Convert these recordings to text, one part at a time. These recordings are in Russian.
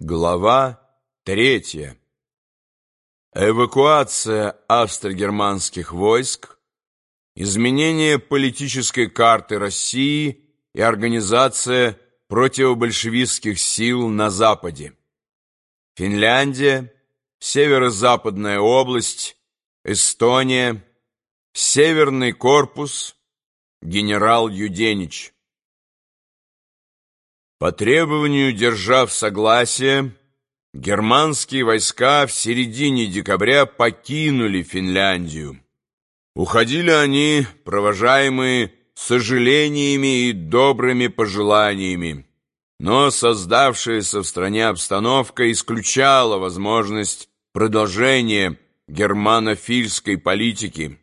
Глава третья. Эвакуация австро-германских войск, изменение политической карты России и организация противобольшевистских сил на Западе. Финляндия, Северо-Западная область, Эстония, Северный корпус, генерал Юденич. По требованию держав согласие, германские войска в середине декабря покинули Финляндию. Уходили они, провожаемые сожалениями и добрыми пожеланиями, но создавшаяся в стране обстановка исключала возможность продолжения германофильской политики.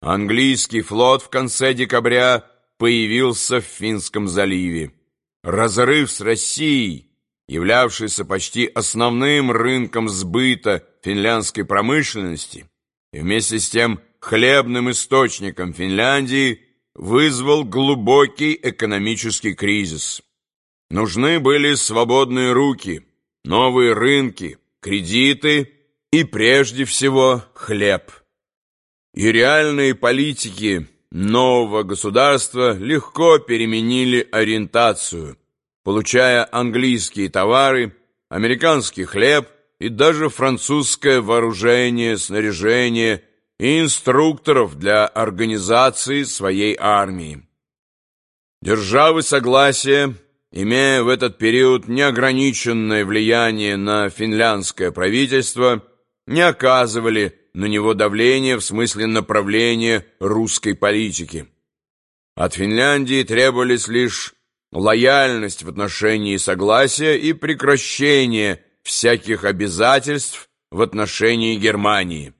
Английский флот в конце декабря появился в Финском заливе. Разрыв с Россией, являвшийся почти основным рынком сбыта финляндской промышленности и вместе с тем хлебным источником Финляндии, вызвал глубокий экономический кризис. Нужны были свободные руки, новые рынки, кредиты и, прежде всего, хлеб. И реальные политики – нового государства легко переменили ориентацию, получая английские товары, американский хлеб и даже французское вооружение, снаряжение и инструкторов для организации своей армии. Державы согласия, имея в этот период неограниченное влияние на финляндское правительство, не оказывали на него давление в смысле направления русской политики. От Финляндии требовались лишь лояльность в отношении согласия и прекращение всяких обязательств в отношении Германии.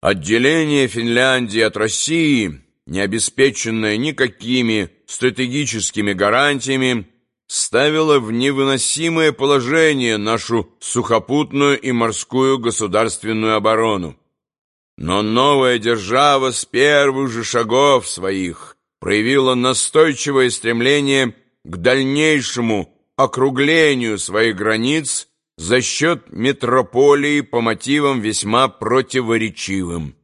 Отделение Финляндии от России, не обеспеченное никакими стратегическими гарантиями, ставило в невыносимое положение нашу сухопутную и морскую государственную оборону. Но новая держава с первых же шагов своих проявила настойчивое стремление к дальнейшему округлению своих границ за счет метрополии по мотивам весьма противоречивым.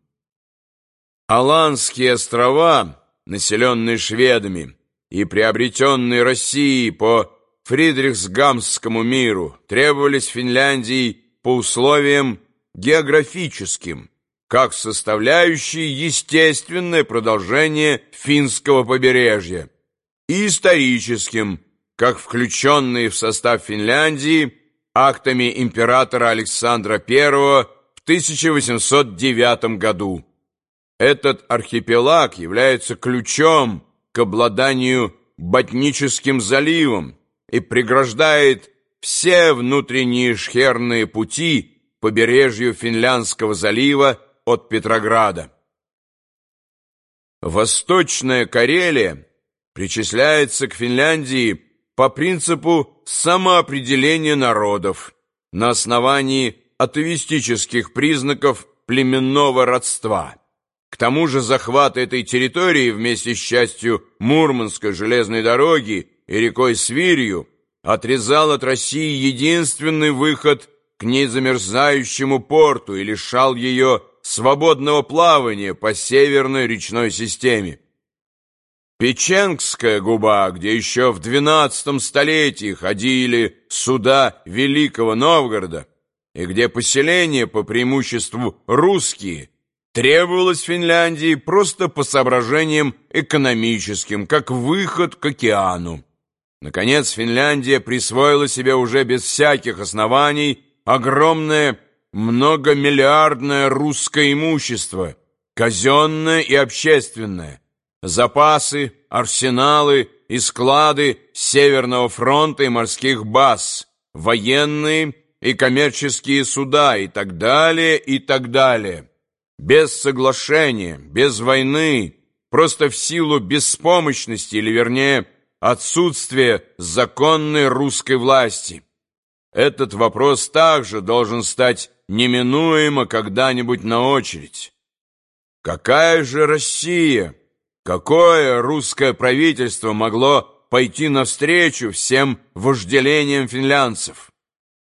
Аланские острова, населенные шведами, и приобретенные Россией по Фридрихсгамскому миру требовались Финляндии по условиям географическим, как составляющие естественное продолжение финского побережья, и историческим, как включенные в состав Финляндии актами императора Александра I в 1809 году. Этот архипелаг является ключом к обладанию Ботническим заливом и преграждает все внутренние шхерные пути побережью Финляндского залива от Петрограда. Восточная Карелия причисляется к Финляндии по принципу самоопределения народов на основании атовистических признаков племенного родства. К тому же захват этой территории вместе с частью Мурманской железной дороги и рекой Свирью отрезал от России единственный выход к незамерзающему порту и лишал ее свободного плавания по северной речной системе. Печенгская губа, где еще в XII столетии ходили суда Великого Новгорода, и где поселения по преимуществу русские – требовалось Финляндии просто по соображениям экономическим, как выход к океану. Наконец, Финляндия присвоила себе уже без всяких оснований огромное многомиллиардное русское имущество, казенное и общественное, запасы, арсеналы и склады Северного фронта и морских баз, военные и коммерческие суда и так далее, и так далее без соглашения, без войны, просто в силу беспомощности, или вернее, отсутствия законной русской власти. Этот вопрос также должен стать неминуемо когда-нибудь на очередь. Какая же Россия, какое русское правительство могло пойти навстречу всем вожделениям финлянцев?